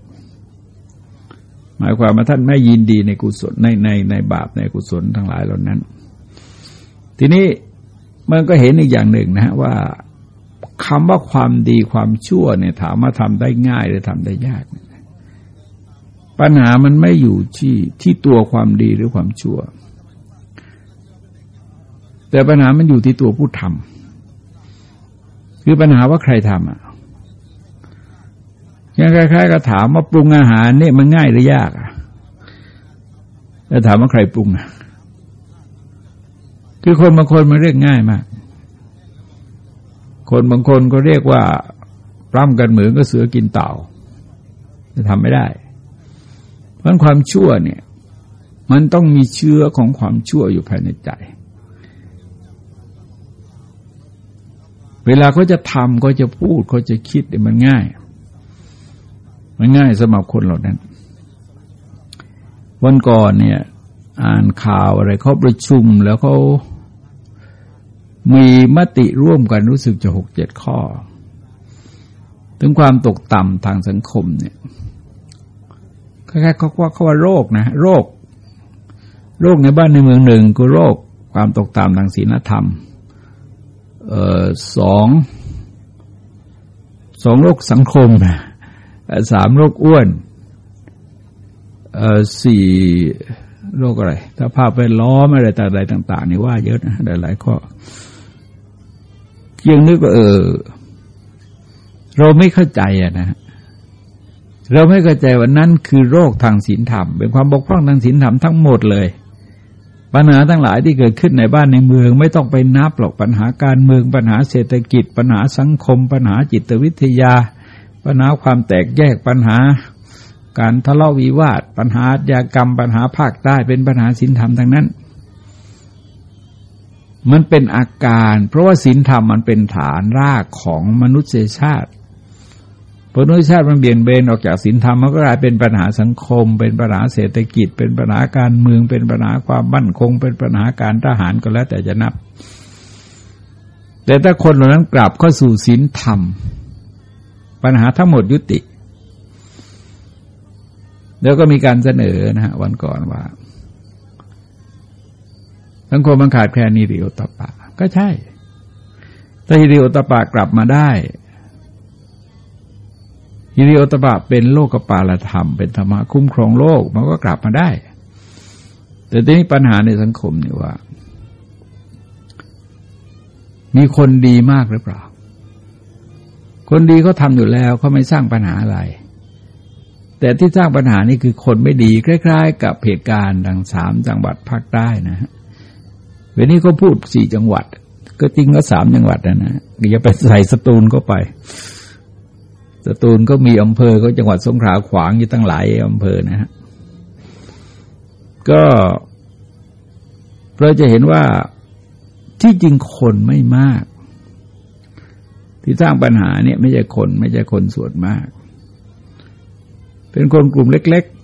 หมายความว่าท่านไม่ยินดีในกุศลในในในบาปในกุศลทั้งหลายเหล่านั้น ทีนี้มันก็เห็นอีกอย่างหนึ่งนะฮะว่าคำว่าความดีความชั่วเนี่ยถามว่าทำได้ง่ายหรือทำได้ยาก ปัญหามันไม่อยู่ที่ที่ตัวความดีหรือความชั่ว แต่ปัญหามันอยู่ที่ตัวผู้ทำคือปัญหาว่าใครทำอะยังคล้ายๆก็ถามว่าปรุงอาหารนี่มันง่ายหรือยากอะแล้วถามว่าใครปรุงอะคือคนบางคนมันเรียกง่ายมาก คนบางคนก็เรียกว่าปล้ำกันเหมือนก็เสือกินเต่าจะทำไม่ได้ เพราะความชั่วเนี่ย มันต้องมีเชื้อของความชั่วอยู่ภายในใจ เวลาเขาจะทำก็จะพูดเขาจะคิดมันง่าย มันง่ายสำหรับคนเหล่านั้น วันก่อนเนี่ย อ่านข่าวอะไรเขาประชุมแล้วเขามีมติร่วมกันรู้สึกจะหกเจ็ดข้อ ถึงความตกต่ำทางสังคมเนี่ย คล้ายๆเขาว่าเขาว่าโรคนะโรค โรคในบ้านในเมืองหนึ่งคือโรคความตกต่ำทางศีลธรรมออสองสองโรคสังคมนะสามโรคอ้วนสี่โรคอะไร ถ้าภาพไปล้อมอะไรต่างๆต่าง ๆ นี่ว่าเยอะนะหลายๆข้อยังนึกว่าเออ เราไม่เข้าใจอะนะ เราไม่เข้าใจว่านั้นคือโรคทางศีลธรรม เป็นความบกพร่องทางศีลธรรมทั้งหมดเลย ปัญหาทั้งหลายที่เกิดขึ้นในบ้านในเมือง ไม่ต้องไปนับหรอกปัญหาการเมือง ปัญหาเศรษฐกิจ ปัญหาสังคม ปัญหาจิตวิทยา ปัญหาความแตกแยกปัญหา การทะเลาะวิวาท ปัญหายากรรม ปัญหาภาคใต้เป็นปัญหาศีลธรรมทั้งนั้น มันเป็นอาการ เพราะว่าศีลธรรมมันเป็นฐานรากของมนุษยชาติ มนุษยชาติมันเบี่ยงเบนออกจากศีลธรรมมันก็กลายเป็นปัญหาสังคม เป็นปัญหาเศรษฐกิจ เป็นปัญหาการเมือง เป็นปัญหาความมั่นคง เป็นปัญหาการทหารก็แล้วแต่จะนับ แต่ถ้าคนเหล่านั้นกลับเข้าสู่ศีลธรรม ปัญหาทั้งหมดยุติ แล้วก็มีการเสนอนะฮะวันก่อนว่าสังคมมันขาดแคลนนิริโอตปะ ก็ใช่ถ้าฮิริโอตปะกลับมาได้ ฮิริโอตปะเป็นโลกปาลธรรม เป็นธรรมะคุ้มครองโลกมันก็กลับมาได้ แต่ทีนี้ปัญหาในสังคมนี่ว่า มีคนดีมากหรือเปล่า คนดีเขาทำอยู่แล้วเขาไม่สร้างปัญหาอะไร แต่ที่สร้างปัญหานี่คือคนไม่ดีคล้าย ๆ กับเหตุการณ์ดังสามจังหวัดภาคใต้นะฮะเวลนี้ก็พูดสี่จังหวัด ก็จริงก็สามจังหวัดนะนะอย่าไปใส่สตูลก็ไป สตูลก็มีอำเภอก็จังหวัดสงขลาขวางอยู่ตั้งหลายอำเภอนะฮะก็เราจะเห็นว่าที่จริงคนไม่มาก ที่สร้างปัญหาเนี่ยไม่ใช่คนไม่ใช่คนส่วนมาก เป็นคนกลุ่มเล็ก ๆ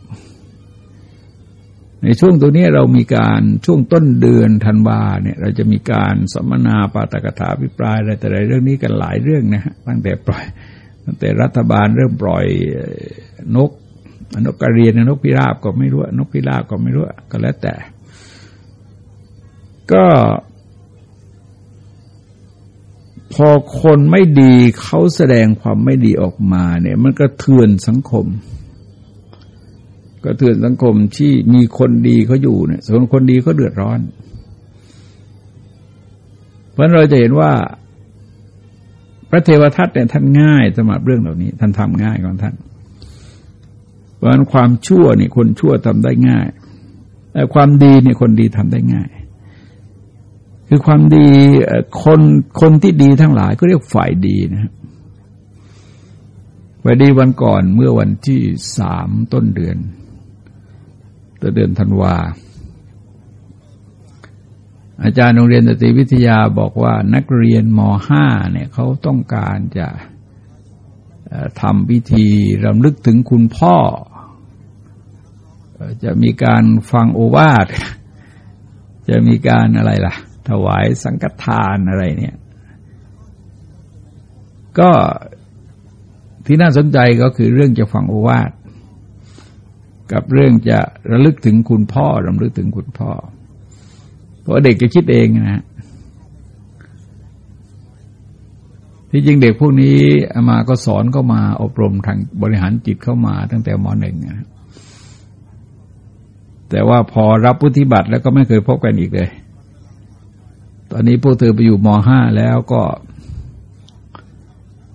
ในช่วงตัวนี้เรามีการช่วงต้นเดือนธันวาเนี่ย เราจะมีการสัมมนาปาตกถาพิปรายอะไรแต่ไรเรื่องนี้กันหลายเรื่องนะฮะตั้งแต่ปล่อย ตั้งแต่รัฐบาลเริ่มปล่อยนกนกกระเรียนนกพิราบก็ไม่รู้นกพิราบก็ไม่รู้ก็แล้วแต่ ก็ พอคนไม่ดีเขาแสดงความไม่ดีออกมาเนี่ย มันก็เทือนสังคม ก็เตือนสังคมที่มีคนดีเขาอยู่เนี่ยส่วนคนดีเขาเดือดร้อน เพราะเราจะเห็นว่า พระเทวทัตเนี่ยท่านง่ายสำหรับเรื่องเหล่านี้ ท่านทำง่ายของท่าน เพราะฉะนั้นความชั่วนี่คนชั่วทำได้ง่าย แต่ความดีเนี่ยคนดีทำได้ง่าย คือความดีคนคนที่ดีทั้งหลายก็เรียกฝ่ายดีนะครับฝ่ายดีวันก่อนเมื่อวันที่สามต้นเดือนต่เดือนธันวา อาจารย์โรงเรียนสตรีวิทยาบอกว่านักเรียนม .5 เนี่ยเขาต้องการจะทำพิธีรำลึกถึงคุณพ่อ จะมีการฟังโอวาท จะมีการอะไรล่ะ ถวายสังฆทานอะไรเนี่ย ก็ที่น่าสนใจก็คือเรื่องจะฟังโอวาท กับเรื่องจะระลึกถึงคุณพ่อรำลึกถึงคุณพ่อ เพราะเด็กจะคิดเองนะที่จริงเด็กพวกนี้อามาก็สอนก็มาอบรมทางบริหารจิตเข้ามาตั้งแต่มหนึ่งนะแต่ว่าพอรับพุทธิบัตรแล้วก็ไม่เคยพบกันอีกเลย ตอนนี้พวกเธอไปอยู่มห้าแล้วก็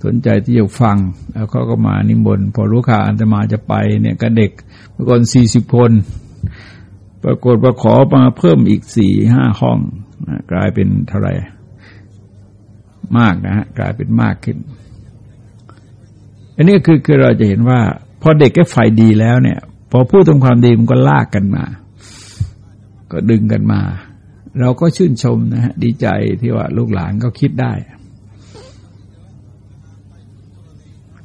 สนใจที่จะฟัง แล้วเขาก็มานิมนต์พอรู้ข่าวอันตมาจะไปเนี่ยก็เด็กเมื่อก่อนสี่สิบคน ปรากฏว่าขอมาเพิ่มอีกสี่ห้าห้องกลายเป็นเท่าไหร่มากนะฮะกลายเป็นมากขึ้น อันนี้คือคือเราจะเห็นว่า พอเด็กแค่ฝ่ายดีแล้วเนี่ย พอพูดตรงความดีมันก็ลากกันมา ก็ดึงกันมา เราก็ชื่นชมนะฮะดีใจที่ว่าลูกหลานก็คิดได้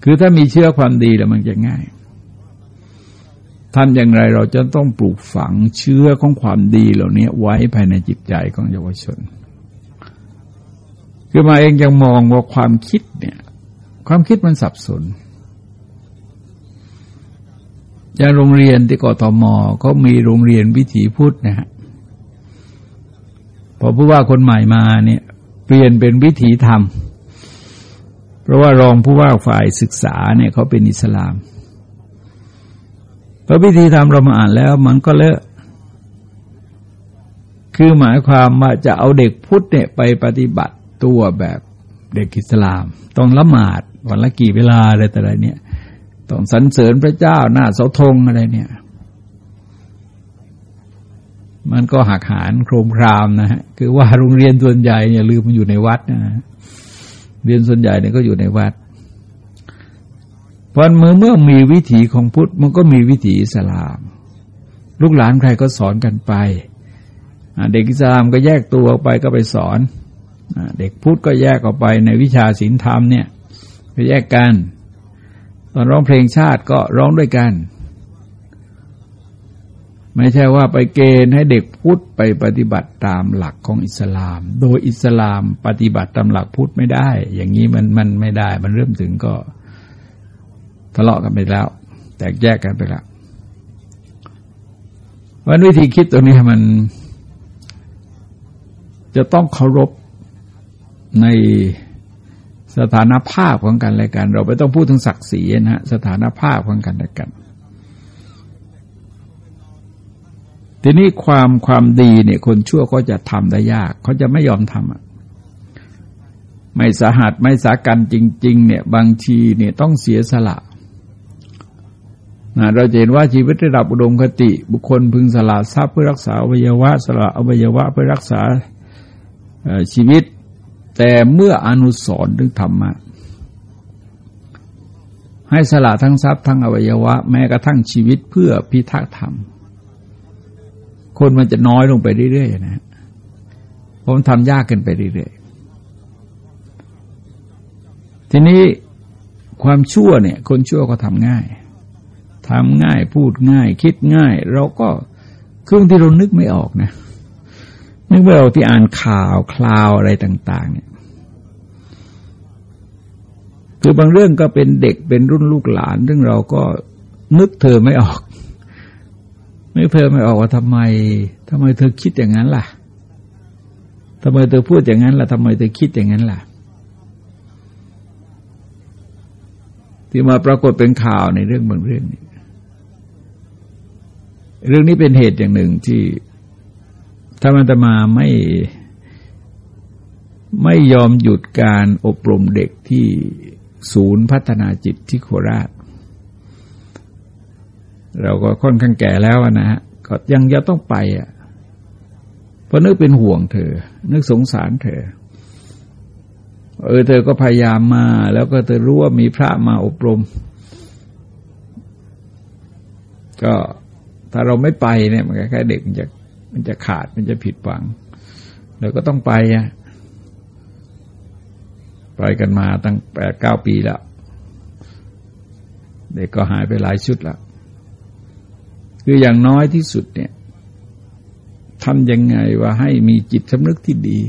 คือถ้ามีเชื่อความดีแล้วมันจะง่าย ทำอย่างไรเราจะต้องปลูกฝังเชื้อของความดีเหล่านี้ไว้ภายในจิตใจของเยาวชน คือมาเองยังมองว่าความคิดเนี่ย ความคิดมันสับสนอย่างโรงเรียนที่กตมเขามีโรงเรียนวิถีพุทธนะฮะพอผู้ว่าคนใหม่มาเนี่ย เปลี่ยนเป็นวิถีธรรม เพราะว่ารองผู้ว่าฝ่ายศึกษาเนี่ยเขาเป็นอิสลาม พระพิธีทำเรามาอ่านแล้วมันก็เลอะ คือหมายความว่าจะเอาเด็กพุทธเนี่ยไปปฏิบัติตัวแบบเด็กอิสลาม ต้องละหมาดวันละกี่เวลาอะไรแต่ไรเนี่ย ต้องสรรเสริญพระเจ้าหน้าเสาธงอะไรเนี่ย มันก็หักหานโครมครามนะฮะ คือว่าโรงเรียนส่วนใหญ่เนี่ยลืมมันอยู่ในวัดนะเรียนส่วนใหญ่เนี่ยก็อยู่ในวัด พอเมื่อเมื่อมีวิถีของพุทธมันก็มีวิถีอิสลาม ลูกหลานใครก็สอนกันไปเด็กอิสลามก็แยกตัวออกไปก็ไปสอนเด็กพุทธก็แยกออกไปในวิชาศีลธรรมเนี่ยก็แยกกัน ตอนร้องเพลงชาติก็ร้องด้วยกัน ไม่ใช่ว่าไปเกณฑ์ให้เด็กพุทธไปปฏิบัติตามหลักของอิสลาม โดยอิสลามปฏิบัติตามหลักพุทธไม่ได้ อย่างนี้มันมันไม่ได้ มันเริ่มถึงก็ ทะเลาะกันไปแล้ว แตกแยกกันไปแล้ววันวิธีคิดตรงนี้มัน จะต้องเคารพในสถานภาพของกันและกัน เราไม่ต้องพูดถึงศักดิ์ศรีนะสถานภาพของกันและกัน ทีนี้ความความดีเนี่ย คนชั่วก็จะทำได้ยาก เขาจะไม่ยอมทำอะไม่สาหัสไม่สากันจริง ๆ เนี่ย บางทีเนี่ยต้องเสียสละ นะเราเห็นว่าชีวิตระดับอุดมคติ บุคคลพึงสละทรัพย์เพื่อรักษาอวัยวะสละอวัยวะเพื่อรักษาชีวิต แต่เมื่ออนุสรถึงธรรมะให้สละทั้งทรัพย์ทั้งอวัยวะ แม้กระทั่งชีวิตเพื่อพิทักษ์ธรรม คนมันจะน้อยลงไปเรื่อยๆนะผมทำยากกินไปเรื่อยๆทีนี้ความชั่วเนี่ย คนชั่วก็ทำง่าย ทำง่ายพูดง่าย คิดง่าย เราก็เครื่องที่เรานึกไม่ออกนะ นึกไม่ออกที่อ่านข่าวคลาวอะไรต่าง ๆ เนี่ย คือบางเรื่องก็เป็นเด็กเป็นรุ่นลูกหลาน ซึ่งเราก็นึกเธอไม่ออกนึกเธอไม่ออกว่าทำไมทำไมเธอคิดอย่างนั้นล่ะทำไมเธอพูดอย่างนั้นล่ะทำไมเธอคิดอย่างนั้นล่ะที่มาปรากฏเป็นข่าวในเรื่องบางเรื่องนี้ เรื่องนี้เป็นเหตุอย่างหนึ่งที่ธรรมตมาไม่ไม่ยอมหยุดการอบรมเด็กที่ศูนย์พัฒนาจิตที่โคราช เราก็ค่อนข้างแก่แล้วนะฮะก็ยังจะต้องไปอะเพราะนึกเป็นห่วงเธอ นึกสงสารเธอ เออ เธอก็พยายามมา แล้วก็เธอรู้ว่ามีพระมาอบรม ก็ ถ้าเราไม่ไปเนี่ยมันแค่เด็กมันจะมันจะขาดมันจะผิดหวังเราก็ต้องไปอะไปกันมาตั้งแปดเก้าปีแล้ว เด็กก็หายไปหลายชุดล้วคืออย่างน้อยที่สุดเนี่ยทำยังไงว่าให้มีจิตสำนึกที่ดี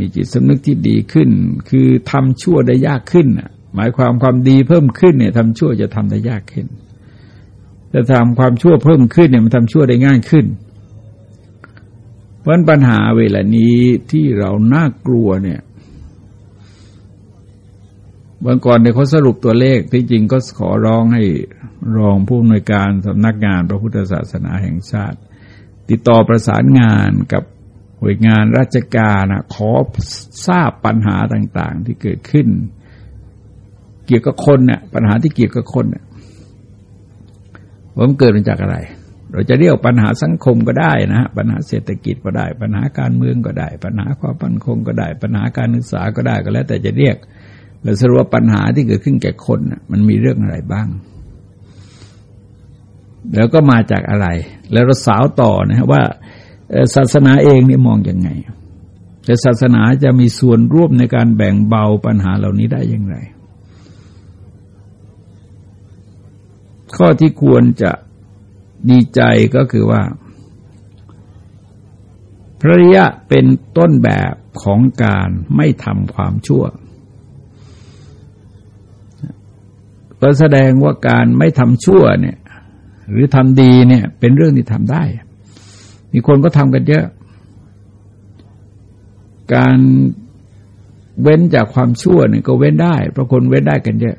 มีจิตสำนึกที่ดีขึ้น คือทำชั่วได้ยากขึ้นหมายความความดีเพิ่มขึ้นเนี่ยทำชั่วจะทำได้ยากขึ้น จะทำความชั่วเพิ่มขึ้นเนี่ยมันทำชั่วได้ง่ายขึ้น เพราะปัญหาเวลานี้ที่เราน่ากลัวเนี่ยบางก่อนเนี่ยเขาสรุปตัวเลขที่จริงก็ขอร้องให้รองผู้อำนวยการสำนักงานพระพุทธศาสนาแห่งชาติ ติดต่อประสานงานกับหน่วยงานราชการนะขอทราบปัญหาต่าง ๆ ที่เกิดขึ้น เกี่ยวกับคนเนี่ยปัญหาที่เกี่ยวกับคนเนี่ย ว่ามันเกิดมาจากอะไร เราจะเรียกปัญหาสังคมก็ได้นะฮะปัญหาเศรษฐกิจก็ได้ ปัญหาการเมืองก็ได้ ปัญหาความมั่นคงก็ได้ ปัญหาการศึกษาก็ได้ก็แล้ว แต่จะเรียกเราสรุปว่าปัญหาที่เกิดขึ้นแก่คนมันมีเรื่องอะไรบ้าง แล้วก็มาจากอะไร แล้วเราสาวต่อนะว่าศาสนาเองนี่มองอยังไง แต่ศาสนาจะมีส่วนร่วมในการแบ่งเบาปัญหาเหล่านี้ได้อย่างไร ข้อที่ควรจะดีใจก็คือว่า พระริยะเป็นต้นแบบของการไม่ทำความชั่วก็แสดงว่าการไม่ทำชั่วเนี่ย หรือทำดีเนี่ย เป็นเรื่องที่ทำได้ มีคนก็ทำกันเยอะ การเว้นจากความชั่วเนี่ยก็เว้นได้เพราะคนเว้นได้กันเยอะ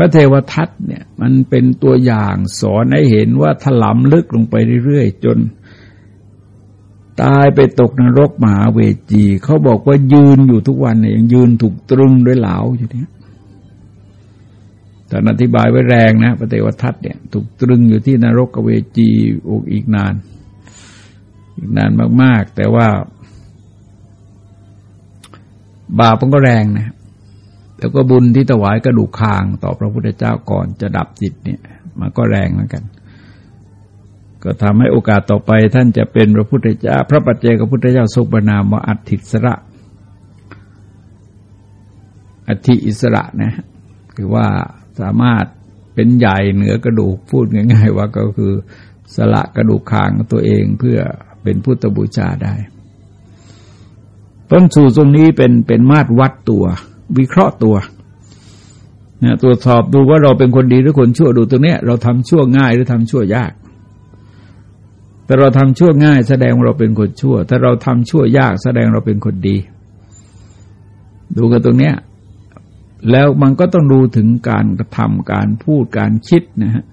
พระเทวทัตเนี่ยมันเป็นตัวอย่างสอนให้เห็นว่าถลำลึกลงไปเรื่อยๆ จนตายไปตกนรกมหาเวจี เขาบอกว่ายืนอยู่ทุกวันเนี่ยยังยืนถูกตรึงด้วยเหลาอยู่เนี่ยแต่อธิบายไว้แรงนะพระเทวทัตเนี่ย ถูกตรึงอยู่ที่นรกเวจีอกอีกนาน อีกนานมาก ๆ แต่ว่า บาปมันก็แรงนะ แล้วก็บุญที่ถวายกระดูกคางต่อพระพุทธเจ้าก่อนจะดับจิตเนี่ย มันก็แรงเหมือนกัน ก็ทำให้โอกาสต่อไปท่านจะเป็นพระพุทธเจ้า พระปัจเจกพุทธเจ้าทรงประนามว่าอัติสระอัติอิสระนะคือว่าสามารถเป็นใหญ่เหนือกระดูกพูดง่าย ๆ ว่าก็คือสละกระดูกคางตัวเองเพื่อเป็นพุทธบูชาได้ต้นสู่ตรงนี้เป็นเป็นมาตรวัดตัว วิเคราะห์ตัวนะตรวจสอบดูว่าเราเป็นคนดีหรือคนชั่วดูตรงเนี้ย เราทำชั่วง่ายหรือทำชั่วยาก แต่เราทำชั่วง่ายแสดงว่าเราเป็นคนชั่วแต่เราทำชั่วยากแสดงเราเป็นคนดี ดูกันตรงเนี้ย แล้วมันก็ต้องดูถึงการกระทำการพูดการคิดนะฮะ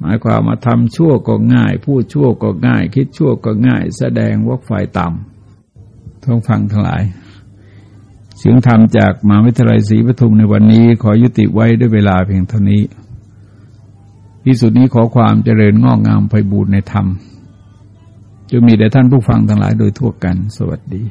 หมายความมาทำชั่วก็ง่าย พูดชั่วก็ง่าย คิดชั่วก็ง่าย แสดงว่าฝ่ายต่ำท้องฟังทั้งหลาย เสียงธรรมจากมหาวิทยาลัยศรีปทุมในวันนี้ขอยุติไว้ด้วยเวลาเพียงเท่านี้ ที่สุดนี้ขอความเจริญงอกงามไพบูรณ์ในธรรมจะมีแด่ท่านผู้ฟังทั้งหลายโดยทั่วกัน สวัสดี